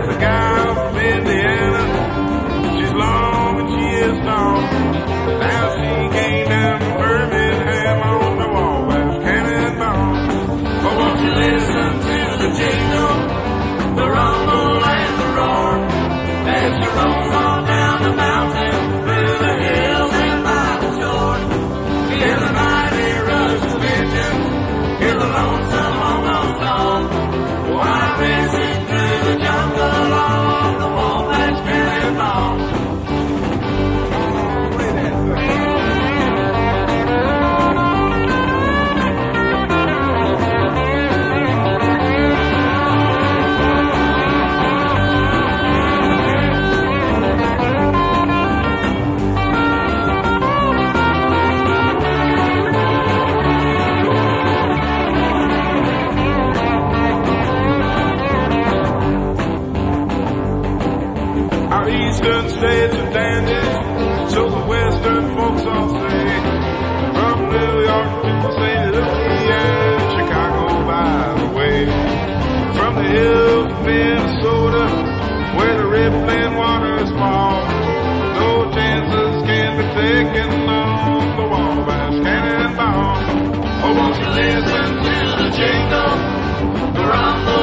there's a guy. Our eastern states are dandies, so the western folks all say. From New York to St. Louis and Chicago, by the way. From the hills of Minnesota, where the rippling waters fall. No chances can be taken on the wall by cannonball. Oh, won't you listen to the jingle, the rumble?